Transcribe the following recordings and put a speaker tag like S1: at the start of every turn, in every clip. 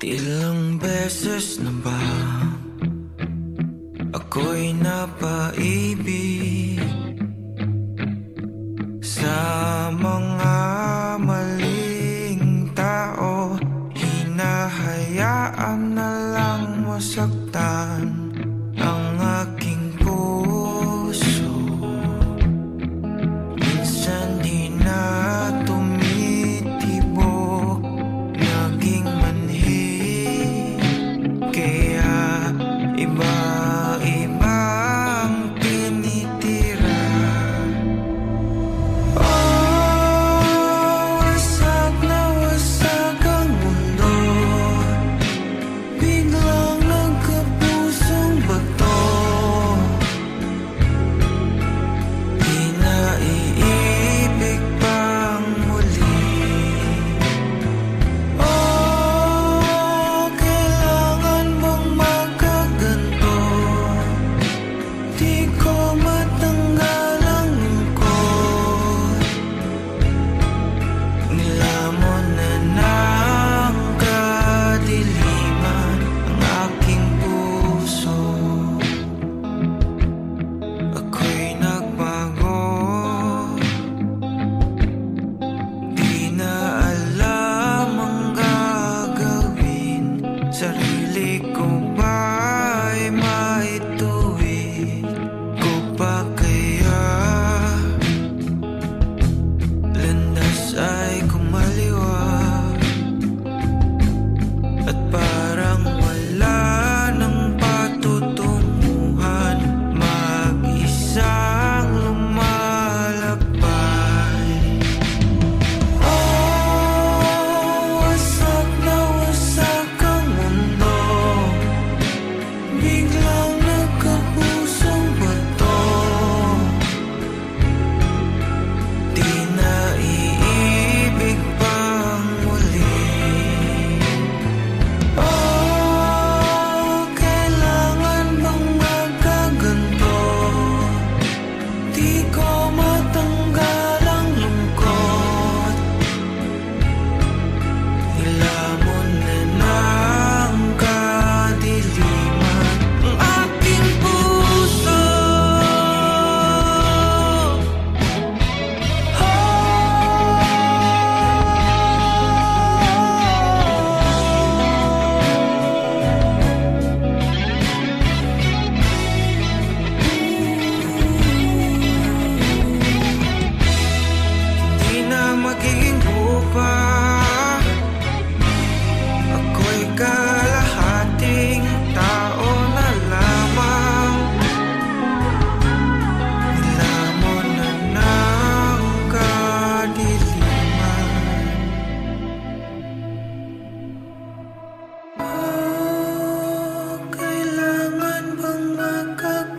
S1: Ilang beses na ba ako'y napaibig?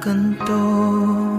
S1: 更多。